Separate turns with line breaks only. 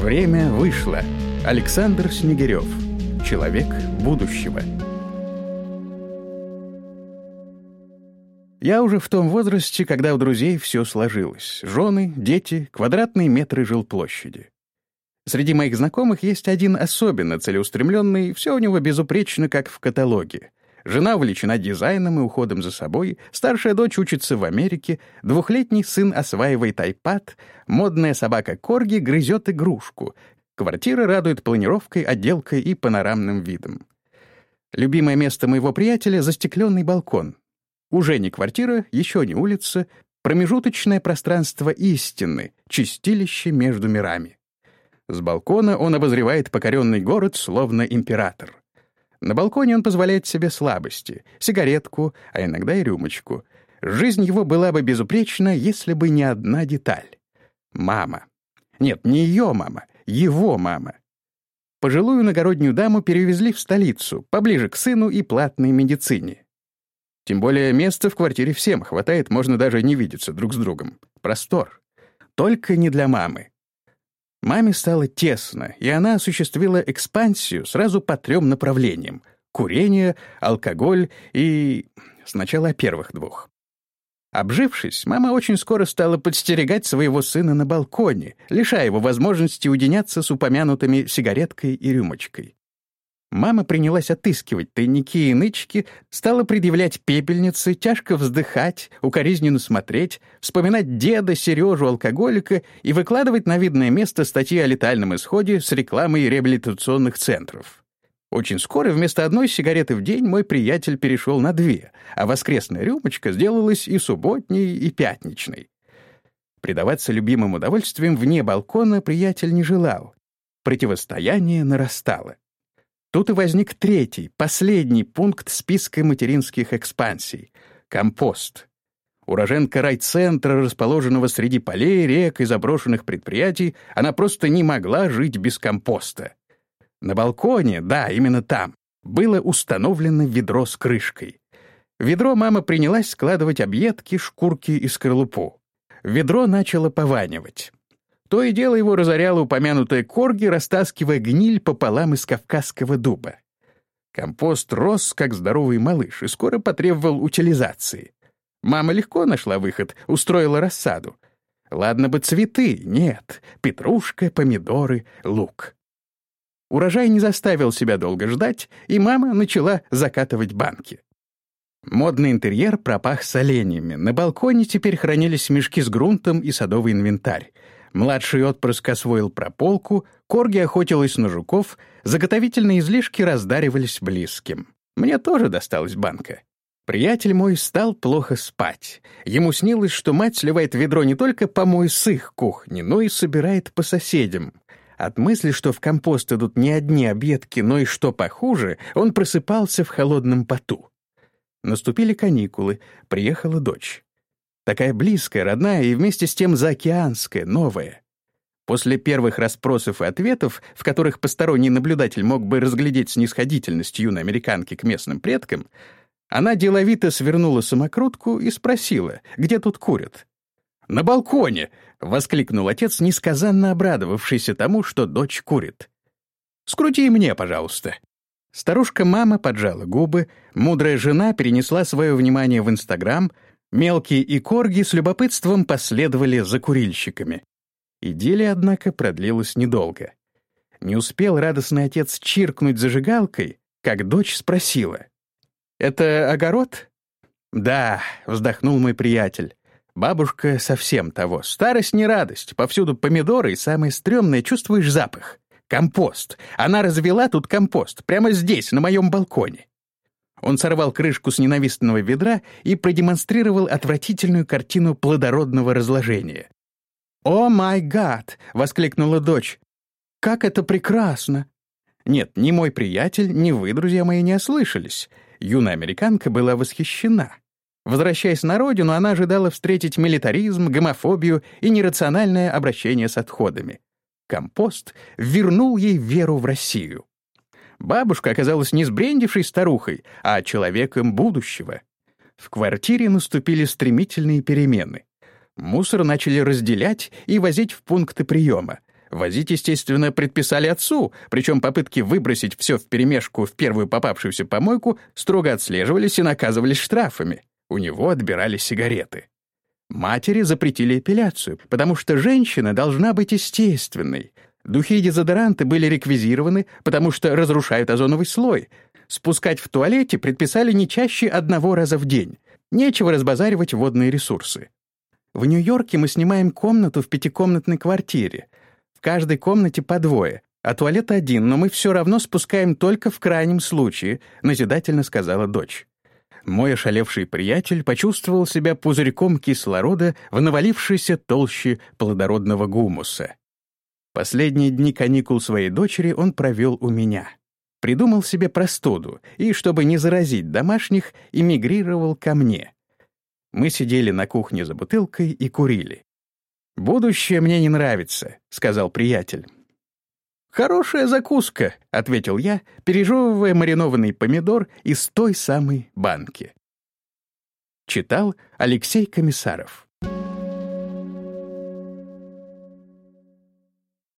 Время вышло. Александр Снегирев. Человек будущего. Я уже в том возрасте, когда у друзей все сложилось. Жены, дети, квадратные метры жилплощади. Среди моих знакомых есть один особенно целеустремленный, все у него безупречно, как в каталоге. Жена увлечена дизайном и уходом за собой, старшая дочь учится в Америке, двухлетний сын осваивает iPad, модная собака Корги грызет игрушку, квартира радует планировкой, отделкой и панорамным видом. Любимое место моего приятеля — застекленный балкон. Уже не квартира, еще не улица, промежуточное пространство истины, чистилище между мирами. С балкона он обозревает покоренный город, словно император. На балконе он позволяет себе слабости, сигаретку, а иногда и рюмочку. Жизнь его была бы безупречна, если бы не одна деталь. Мама. Нет, не ее мама, его мама. Пожилую иногороднюю даму перевезли в столицу, поближе к сыну и платной медицине. Тем более места в квартире всем хватает, можно даже не видеться друг с другом. Простор. Только не для мамы. Маме стало тесно, и она осуществила экспансию сразу по трем направлениям — курение, алкоголь и... сначала о первых двух. Обжившись, мама очень скоро стала подстерегать своего сына на балконе, лишая его возможности уединяться с упомянутыми сигареткой и рюмочкой. Мама принялась отыскивать тайники и нычки, стала предъявлять пепельницы, тяжко вздыхать, укоризненно смотреть, вспоминать деда, Сережу, алкоголика и выкладывать на видное место статьи о летальном исходе с рекламой реабилитационных центров. Очень скоро вместо одной сигареты в день мой приятель перешел на две, а воскресная рюмочка сделалась и субботней, и пятничной. Предаваться любимым удовольствиям вне балкона приятель не желал. Противостояние нарастало. Тут и возник третий, последний пункт списка материнских экспансий — компост. Уроженка райцентра, расположенного среди полей, рек и заброшенных предприятий, она просто не могла жить без компоста. На балконе, да, именно там, было установлено ведро с крышкой. В ведро мама принялась складывать объедки, шкурки и скорлупу. Ведро начало пованивать. То и дело его разоряло упомянутая корги, растаскивая гниль пополам из кавказского дуба. Компост рос, как здоровый малыш, и скоро потребовал утилизации. Мама легко нашла выход, устроила рассаду. Ладно бы цветы, нет, петрушка, помидоры, лук. Урожай не заставил себя долго ждать, и мама начала закатывать банки. Модный интерьер пропах соленьями. На балконе теперь хранились мешки с грунтом и садовый инвентарь. Младший отпрыск освоил прополку, корги охотилась на жуков, заготовительные излишки раздаривались близким. Мне тоже досталась банка. Приятель мой стал плохо спать. Ему снилось, что мать сливает ведро не только помой с их кухни, но и собирает по соседям. От мысли, что в компост идут не одни объедки, но и что похуже, он просыпался в холодном поту. Наступили каникулы, приехала дочь. Такая близкая, родная и вместе с тем заокеанская, новая. После первых расспросов и ответов, в которых посторонний наблюдатель мог бы разглядеть снисходительность юной американки к местным предкам, она деловито свернула самокрутку и спросила, где тут курят. «На балконе!» — воскликнул отец, несказанно обрадовавшийся тому, что дочь курит. «Скрути мне, пожалуйста». Старушка-мама поджала губы, мудрая жена перенесла свое внимание в Инстаграм — Мелкие и корги с любопытством последовали за курильщиками. Идиллия, однако, продлилась недолго. Не успел радостный отец чиркнуть зажигалкой, как дочь спросила. «Это огород?» «Да», — вздохнул мой приятель. «Бабушка совсем того. Старость не радость. Повсюду помидоры, и самое стрёмное — чувствуешь запах. Компост. Она развела тут компост, прямо здесь, на моем балконе. Он сорвал крышку с ненавистного ведра и продемонстрировал отвратительную картину плодородного разложения. «О май гад!» — воскликнула дочь. «Как это прекрасно!» Нет, ни мой приятель, ни вы, друзья мои, не ослышались. Юная американка была восхищена. Возвращаясь на родину, она ожидала встретить милитаризм, гомофобию и нерациональное обращение с отходами. Компост вернул ей веру в Россию. Бабушка оказалась не сбрендившей старухой, а человеком будущего. В квартире наступили стремительные перемены. Мусор начали разделять и возить в пункты приема. Возить, естественно, предписали отцу, причем попытки выбросить все вперемешку в первую попавшуюся помойку строго отслеживались и наказывались штрафами. У него отбирали сигареты. Матери запретили эпиляцию, потому что женщина должна быть естественной. Духи и дезодоранты были реквизированы, потому что разрушают озоновый слой. Спускать в туалете предписали не чаще одного раза в день. Нечего разбазаривать водные ресурсы. В Нью-Йорке мы снимаем комнату в пятикомнатной квартире. В каждой комнате по двое, а туалет один, но мы все равно спускаем только в крайнем случае», — назидательно сказала дочь. Мой ошалевший приятель почувствовал себя пузырьком кислорода в навалившейся толще плодородного гумуса. Последние дни каникул своей дочери он провел у меня. Придумал себе простуду и, чтобы не заразить домашних, эмигрировал ко мне. Мы сидели на кухне за бутылкой и курили. «Будущее мне не нравится», — сказал приятель. «Хорошая закуска», — ответил я, пережевывая маринованный помидор из той самой банки. Читал Алексей Комиссаров.